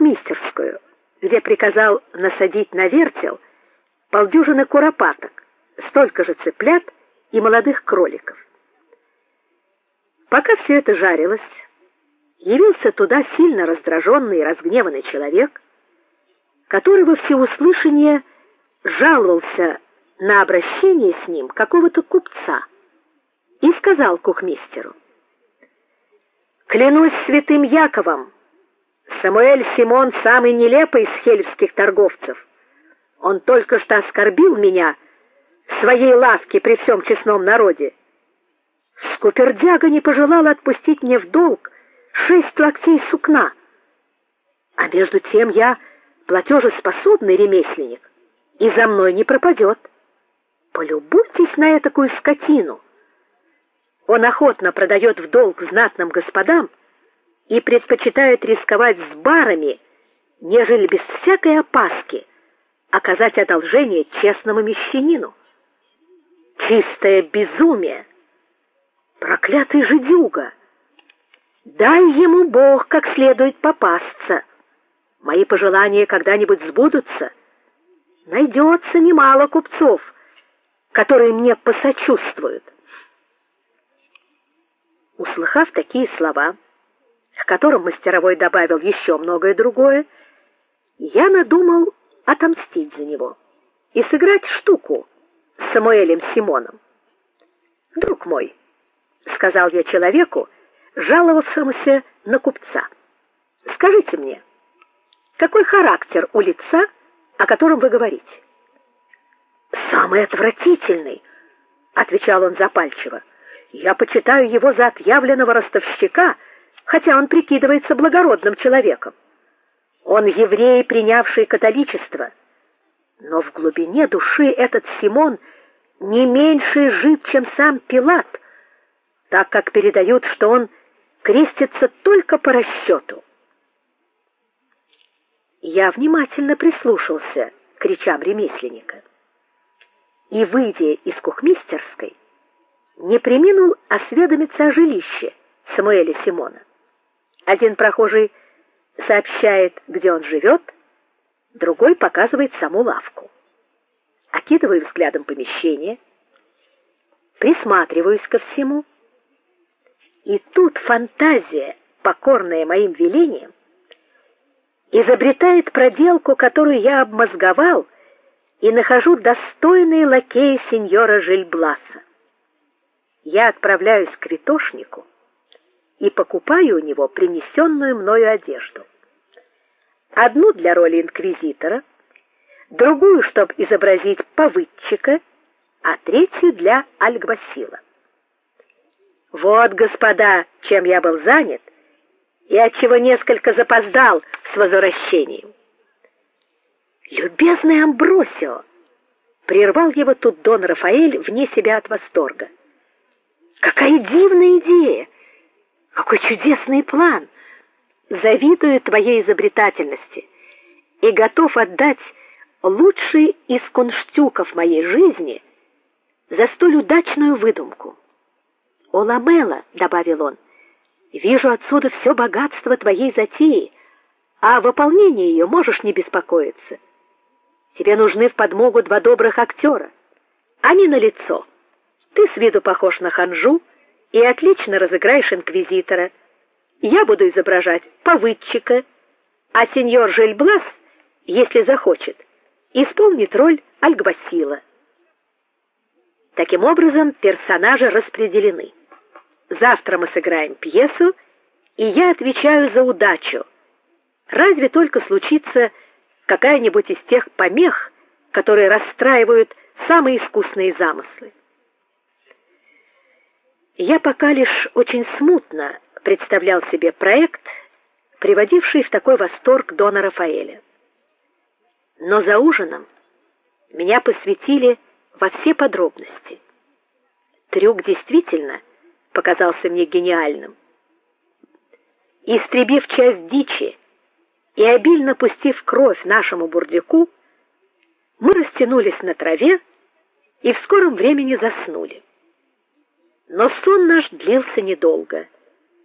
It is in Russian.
кухмистерскую, где приказал насадить на вертел полдюжины куропаток, столько же цыплят и молодых кроликов. Пока все это жарилось, явился туда сильно раздраженный и разгневанный человек, который во всеуслышание жаловался на обращение с ним какого-то купца и сказал кухмистеру: "Клянусь святым Яковом, Самуэль Симон самый нелепый из хельских торговцев. Он только что оскорбил меня в своей лавке при всем честном народе. Скупердяга не пожелал отпустить мне в долг шесть локтей сукна. А между тем я платежеспособный ремесленник, и за мной не пропадет. Полюбуйтесь на эту скотину. Он охотно продает в долг знатным господам и предпочитает рисковать с барами, нежели без всякой опаски оказать одолжение честному мещанину. Чистое безумие. Проклятый жидюга. Дай ему Бог как следует попасться. Мои пожелания когда-нибудь сбудутся. Найдется немало купцов, которые мне посочувствуют. Услыхав такие слова, к которым мастеровой добавил еще многое другое, я надумал отомстить за него и сыграть штуку с Самуэлем Симоном. Друг мой, сказал я человеку, жаловавшемуся на купца. Скажите мне, какой характер у лица, о котором вы говорите? Самый отвратительный, отвечал он запальчиво. Я почитаю его за отъявленного ростовщика, хотя он прикидывается благородным человеком. Он еврей, принявший католичество, но в глубине души этот Симон не меньше жид, чем сам Пилат, так как передают, что он крестится только по расчету. Я внимательно прислушался к речам ремесленника. И выйдя из кухмистерской, не преминул осведомиться о жилище Самуэля Симона. Один прохожий сообщает, где он живет, другой показывает саму лавку. Окидываю взглядом помещение, присматриваюсь ко всему. И тут фантазия, покорная моим велениям, изобретает проделку, которую я обмозговал и нахожу достойной лакея сеньора Жильбласа. Я отправляюсь к витошнику и покупаю у него принесенную мною одежду. Одну для роли инквизитора, другую, чтобы изобразить повыдчика, а третью для альгвасила. Вот, господа, чем я был занят и от чего несколько запоздал с возвращением. Любезный Амбросио, прервал его тут Дон Рафаэль вне себя от восторга. Какая дивная идея! Какой чудесный план! Завидую твоей изобретательности и готов отдать лучший из кунштюков моей жизни за столь удачную выдумку. О Ламела, добавил он. Вижу отсюда все богатство твоей затеи, а о выполнении ее можешь не беспокоиться. Тебе нужны в подмогу два добрых актера. Они на лицо. Ты с виду похож на ханжу и отлично разыграешь инквизитора. Я буду изображать повыдчика, а сеньор Жельблас, если захочет, исполнит роль Альгвасила. Таким образом, персонажи распределены. Завтра мы сыграем пьесу, и я отвечаю за удачу. Разве только случится какая-нибудь из тех помех, которые расстраивают самые искусные замыслы. Я пока лишь очень смутно представлял себе проект, приводивший в такой восторг дона Рафаэля. Но за ужином меня посвятили во все подробности. Трюк действительно показался мне гениальным. Истребив часть дичи и обильно пустив кровь нашему бурдюку, мы растянулись на траве и в скором времени заснули. Но сон наш длился недолго.